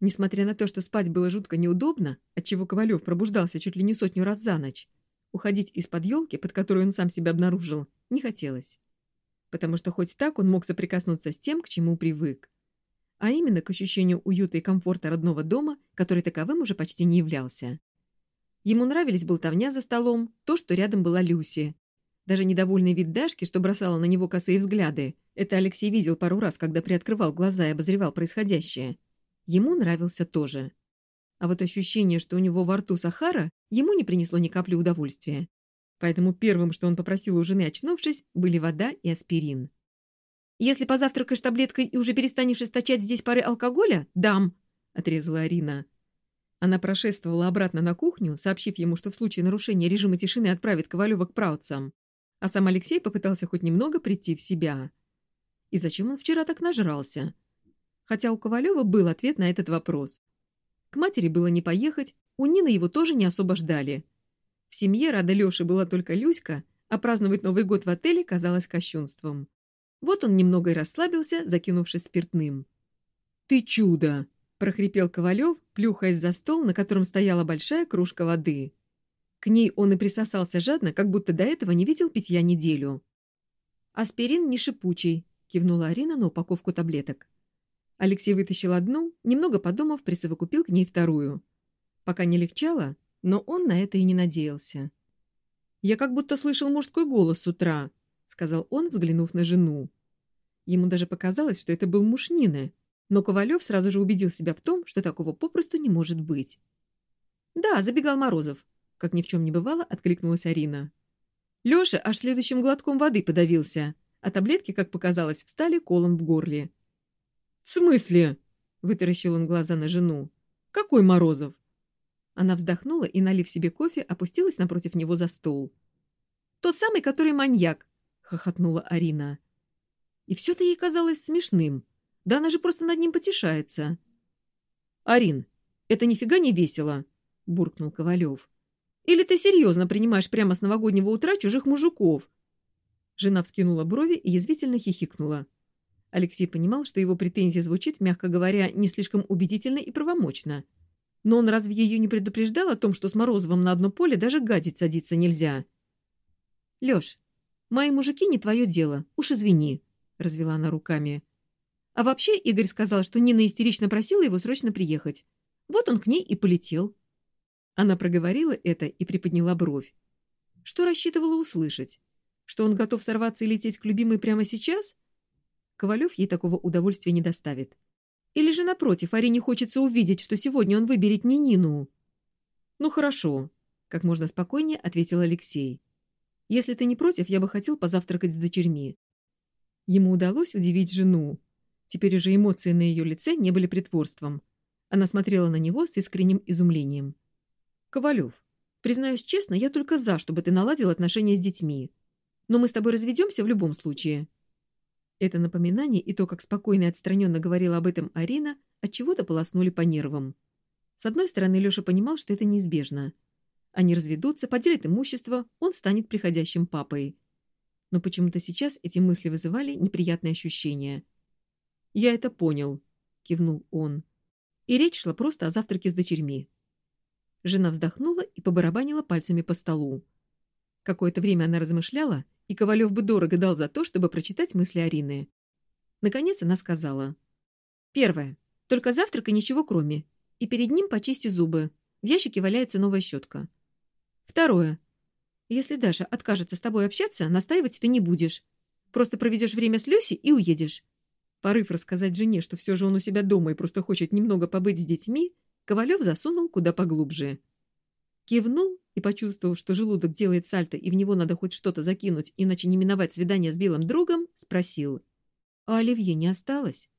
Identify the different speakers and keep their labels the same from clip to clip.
Speaker 1: Несмотря на то, что спать было жутко неудобно, отчего Ковалев пробуждался чуть ли не сотню раз за ночь, уходить из-под елки, под которую он сам себя обнаружил, не хотелось. Потому что хоть так он мог соприкоснуться с тем, к чему привык. А именно к ощущению уюта и комфорта родного дома, который таковым уже почти не являлся. Ему нравились болтовня за столом, то, что рядом была Люси. Даже недовольный вид Дашки, что бросала на него косые взгляды, это Алексей видел пару раз, когда приоткрывал глаза и обозревал происходящее – ему нравился тоже. А вот ощущение, что у него во рту Сахара, ему не принесло ни капли удовольствия. Поэтому первым, что он попросил у жены, очнувшись, были вода и аспирин. «Если позавтракаешь таблеткой и уже перестанешь источать здесь пары алкоголя, дам!» — отрезала Арина. Она прошествовала обратно на кухню, сообщив ему, что в случае нарушения режима тишины отправит Ковалева к праутцам. А сам Алексей попытался хоть немного прийти в себя. И зачем он вчера так нажрался? Хотя у Ковалева был ответ на этот вопрос. К матери было не поехать, у Нины его тоже не особо ждали. В семье рада Лёши была только Люська, а праздновать Новый год в отеле казалось кощунством. Вот он немного и расслабился, закинувшись спиртным. «Ты чудо!» — прохрипел Ковалев, плюхаясь за стол, на котором стояла большая кружка воды. К ней он и присосался жадно, как будто до этого не видел питья неделю. «Аспирин не шипучий», — кивнула Арина на упаковку таблеток. Алексей вытащил одну, немного подумав, присовокупил к ней вторую. Пока не легчало, но он на это и не надеялся. «Я как будто слышал мужской голос с утра», — сказал он, взглянув на жену. Ему даже показалось, что это был муж Нины, но Ковалев сразу же убедил себя в том, что такого попросту не может быть. «Да, забегал Морозов», — как ни в чем не бывало, откликнулась Арина. Леша аж следующим глотком воды подавился, а таблетки, как показалось, встали колом в горле. «В смысле?» — вытаращил он глаза на жену. «Какой Морозов?» Она вздохнула и, налив себе кофе, опустилась напротив него за стол. «Тот самый, который маньяк!» — хохотнула Арина. И все-то ей казалось смешным. Да она же просто над ним потешается. «Арин, это нифига не весело!» — буркнул Ковалев. «Или ты серьезно принимаешь прямо с новогоднего утра чужих мужиков?» Жена вскинула брови и язвительно хихикнула. Алексей понимал, что его претензия звучит, мягко говоря, не слишком убедительно и правомочно. Но он разве ее не предупреждал о том, что с Морозовым на одно поле даже гадить садиться нельзя? — Леш, мои мужики не твое дело, уж извини, — развела она руками. А вообще Игорь сказал, что Нина истерично просила его срочно приехать. Вот он к ней и полетел. Она проговорила это и приподняла бровь. Что рассчитывала услышать? Что он готов сорваться и лететь к любимой прямо сейчас? Ковалев ей такого удовольствия не доставит. Или же, напротив, Арине хочется увидеть, что сегодня он выберет не Нину. «Ну хорошо», — как можно спокойнее ответил Алексей. «Если ты не против, я бы хотел позавтракать с дочерьми». Ему удалось удивить жену. Теперь уже эмоции на ее лице не были притворством. Она смотрела на него с искренним изумлением. «Ковалев, признаюсь честно, я только за, чтобы ты наладил отношения с детьми. Но мы с тобой разведемся в любом случае. Это напоминание и то, как спокойно и отстраненно говорила об этом Арина, от чего то полоснули по нервам. С одной стороны, Леша понимал, что это неизбежно. Они разведутся, поделят имущество, он станет приходящим папой. Но почему-то сейчас эти мысли вызывали неприятные ощущения. «Я это понял», — кивнул он. И речь шла просто о завтраке с дочерьми. Жена вздохнула и побарабанила пальцами по столу. Какое-то время она размышляла — и Ковалев бы дорого дал за то, чтобы прочитать мысли Арины. Наконец она сказала. «Первое. Только завтрака ничего кроме. И перед ним почисти зубы. В ящике валяется новая щетка. Второе. Если Даша откажется с тобой общаться, настаивать ты не будешь. Просто проведешь время с Люси и уедешь». Порыв рассказать жене, что все же он у себя дома и просто хочет немного побыть с детьми, Ковалев засунул куда поглубже. Кивнул и, почувствовав, что желудок делает сальто и в него надо хоть что-то закинуть, иначе не миновать свидание с белым другом, спросил. «А оливье не осталось?»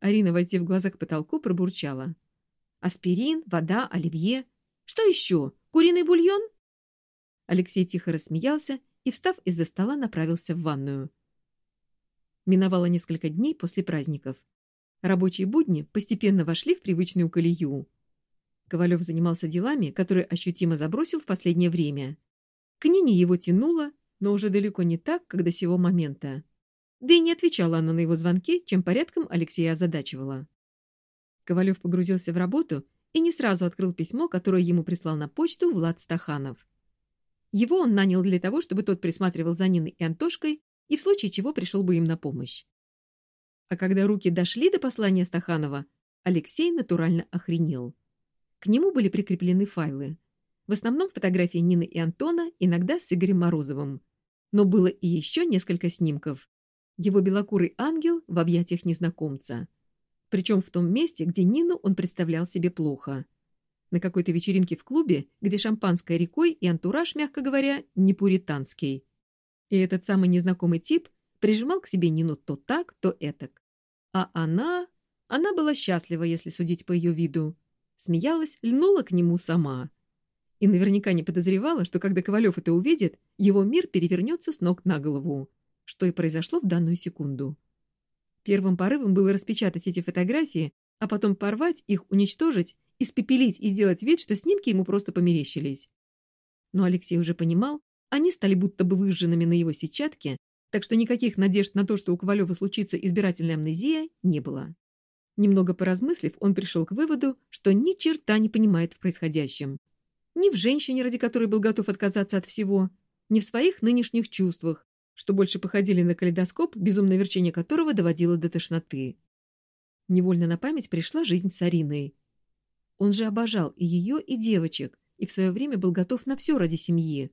Speaker 1: Арина, воздев глаза к потолку, пробурчала. «Аспирин, вода, оливье. Что еще? Куриный бульон?» Алексей тихо рассмеялся и, встав из-за стола, направился в ванную. Миновало несколько дней после праздников. Рабочие будни постепенно вошли в привычную колею. Ковалев занимался делами, которые ощутимо забросил в последнее время. К Нине его тянуло, но уже далеко не так, как до сего момента. Да и не отвечала она на его звонки, чем порядком Алексея озадачивала. Ковалев погрузился в работу и не сразу открыл письмо, которое ему прислал на почту Влад Стаханов. Его он нанял для того, чтобы тот присматривал за Ниной и Антошкой и в случае чего пришел бы им на помощь. А когда руки дошли до послания Стаханова, Алексей натурально охренел. К нему были прикреплены файлы. В основном фотографии Нины и Антона, иногда с Игорем Морозовым. Но было и еще несколько снимков. Его белокурый ангел в объятиях незнакомца. Причем в том месте, где Нину он представлял себе плохо. На какой-то вечеринке в клубе, где шампанское рекой и антураж, мягко говоря, не пуританский. И этот самый незнакомый тип прижимал к себе Нину то так, то этак. А она... Она была счастлива, если судить по ее виду. Смеялась, льнула к нему сама. И наверняка не подозревала, что когда Ковалев это увидит, его мир перевернется с ног на голову. Что и произошло в данную секунду. Первым порывом было распечатать эти фотографии, а потом порвать их, уничтожить, испепелить и сделать вид, что снимки ему просто померещились. Но Алексей уже понимал, они стали будто бы выжженными на его сетчатке, так что никаких надежд на то, что у Ковалева случится избирательная амнезия, не было. Немного поразмыслив, он пришел к выводу, что ни черта не понимает в происходящем. Ни в женщине, ради которой был готов отказаться от всего, ни в своих нынешних чувствах, что больше походили на калейдоскоп, безумное верчение которого доводило до тошноты. Невольно на память пришла жизнь с Ариной. Он же обожал и ее, и девочек, и в свое время был готов на все ради семьи.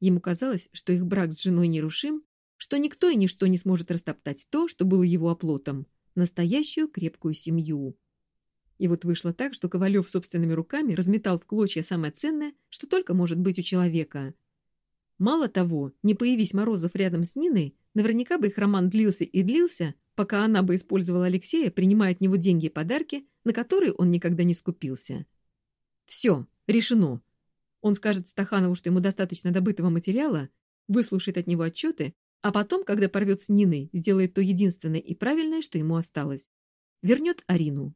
Speaker 1: Ему казалось, что их брак с женой нерушим, что никто и ничто не сможет растоптать то, что было его оплотом – настоящую крепкую семью. И вот вышло так, что Ковалев собственными руками разметал в клочья самое ценное, что только может быть у человека – Мало того, не появись Морозов рядом с Ниной, наверняка бы их роман длился и длился, пока она бы использовала Алексея, принимая от него деньги и подарки, на которые он никогда не скупился. Все, решено. Он скажет Стаханову, что ему достаточно добытого материала, выслушает от него отчеты, а потом, когда порвет с Ниной, сделает то единственное и правильное, что ему осталось. Вернет Арину.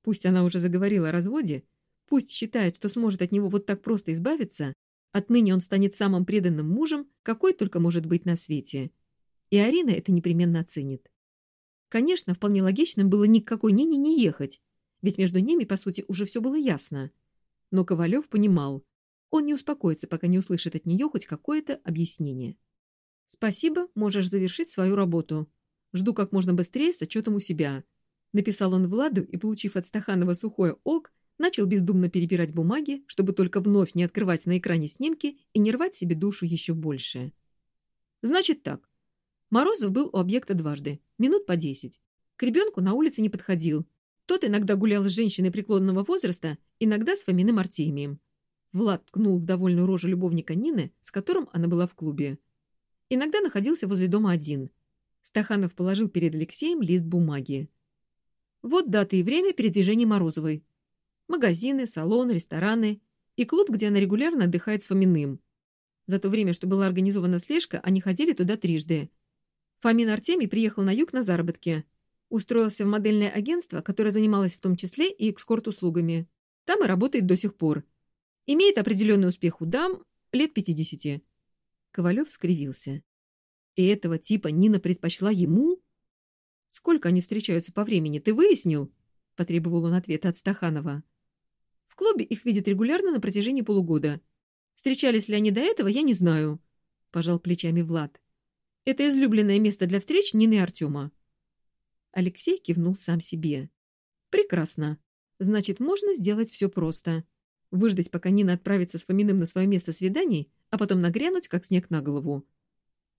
Speaker 1: Пусть она уже заговорила о разводе, пусть считает, что сможет от него вот так просто избавиться, Отныне он станет самым преданным мужем, какой только может быть на свете. И Арина это непременно оценит. Конечно, вполне логичным было ни к какой Нине не ехать, ведь между ними, по сути, уже все было ясно. Но Ковалев понимал, он не успокоится, пока не услышит от нее хоть какое-то объяснение. «Спасибо, можешь завершить свою работу. Жду как можно быстрее с отчетом у себя», — написал он Владу и, получив от Стаханова сухое ок, начал бездумно перебирать бумаги, чтобы только вновь не открывать на экране снимки и не рвать себе душу еще больше. Значит так. Морозов был у объекта дважды, минут по десять. К ребенку на улице не подходил. Тот иногда гулял с женщиной преклонного возраста, иногда с Фоминым Артемием. Влад ткнул в довольную рожу любовника Нины, с которым она была в клубе. Иногда находился возле дома один. Стаханов положил перед Алексеем лист бумаги. Вот дата и время передвижения Морозовой, магазины, салоны, рестораны и клуб, где она регулярно отдыхает с Фоминым. За то время, что была организована слежка, они ходили туда трижды. Фомин Артемий приехал на юг на заработки. Устроился в модельное агентство, которое занималось в том числе и экскорт-услугами. Там и работает до сих пор. Имеет определенный успех у дам лет 50. Ковалев скривился. И этого типа Нина предпочла ему? Сколько они встречаются по времени, ты выяснил? Потребовал он ответа от Стаханова клубе их видят регулярно на протяжении полугода. Встречались ли они до этого, я не знаю», — пожал плечами Влад. «Это излюбленное место для встреч Нины и Артема». Алексей кивнул сам себе. «Прекрасно. Значит, можно сделать все просто. Выждать, пока Нина отправится с Фоминым на свое место свиданий, а потом нагрянуть, как снег на голову.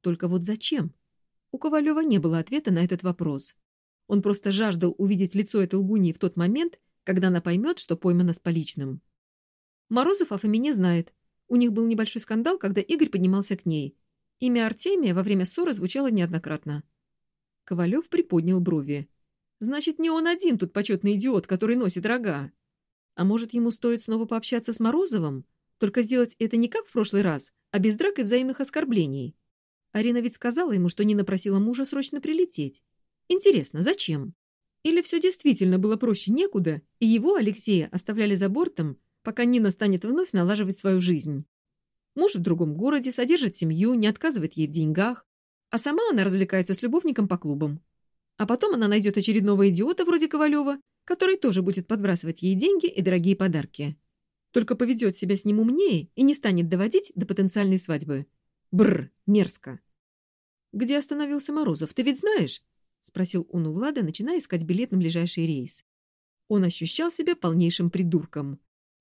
Speaker 1: Только вот зачем? У Ковалева не было ответа на этот вопрос. Он просто жаждал увидеть лицо этой лгуньи в тот момент, когда она поймет, что поймана с поличным. Морозов о Фомине знает. У них был небольшой скандал, когда Игорь поднимался к ней. Имя Артемия во время ссоры звучало неоднократно. Ковалев приподнял брови. Значит, не он один тут почетный идиот, который носит рога. А может, ему стоит снова пообщаться с Морозовым? Только сделать это не как в прошлый раз, а без драк и взаимных оскорблений. Арина ведь сказала ему, что Нина просила мужа срочно прилететь. Интересно, зачем? Или все действительно было проще некуда, и его, Алексея, оставляли за бортом, пока Нина станет вновь налаживать свою жизнь. Муж в другом городе, содержит семью, не отказывает ей в деньгах, а сама она развлекается с любовником по клубам. А потом она найдет очередного идиота вроде Ковалева который тоже будет подбрасывать ей деньги и дорогие подарки. Только поведет себя с ним умнее и не станет доводить до потенциальной свадьбы. Бррр, мерзко. «Где остановился Морозов, ты ведь знаешь?» — спросил он у Влада, начиная искать билет на ближайший рейс. Он ощущал себя полнейшим придурком.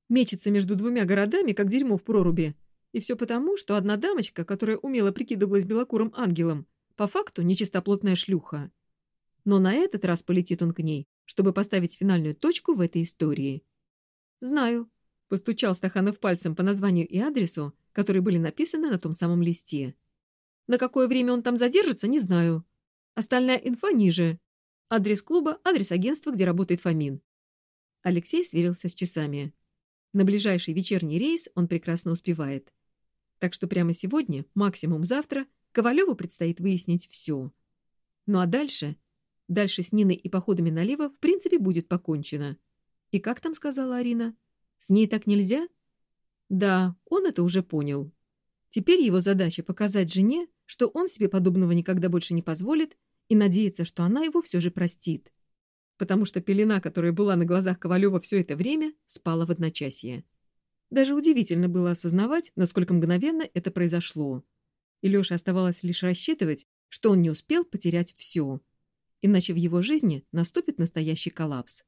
Speaker 1: Мечется между двумя городами, как дерьмо в проруби. И все потому, что одна дамочка, которая умело прикидывалась белокурым ангелом, по факту нечистоплотная шлюха. Но на этот раз полетит он к ней, чтобы поставить финальную точку в этой истории. «Знаю», — постучал Стаханов пальцем по названию и адресу, которые были написаны на том самом листе. «На какое время он там задержится, не знаю. Остальная инфа ниже. Адрес клуба, адрес агентства, где работает Фомин». Алексей сверился с часами. На ближайший вечерний рейс он прекрасно успевает. Так что прямо сегодня, максимум завтра, Ковалеву предстоит выяснить все. Ну а дальше? Дальше с Ниной и походами налево в принципе будет покончено. И как там сказала Арина? С ней так нельзя? Да, он это уже понял. Теперь его задача показать жене, что он себе подобного никогда больше не позволит, и надеяться, что она его все же простит. Потому что пелена, которая была на глазах Ковалева все это время, спала в одночасье. Даже удивительно было осознавать, насколько мгновенно это произошло. И Леше оставалось лишь рассчитывать, что он не успел потерять все. Иначе в его жизни наступит настоящий коллапс.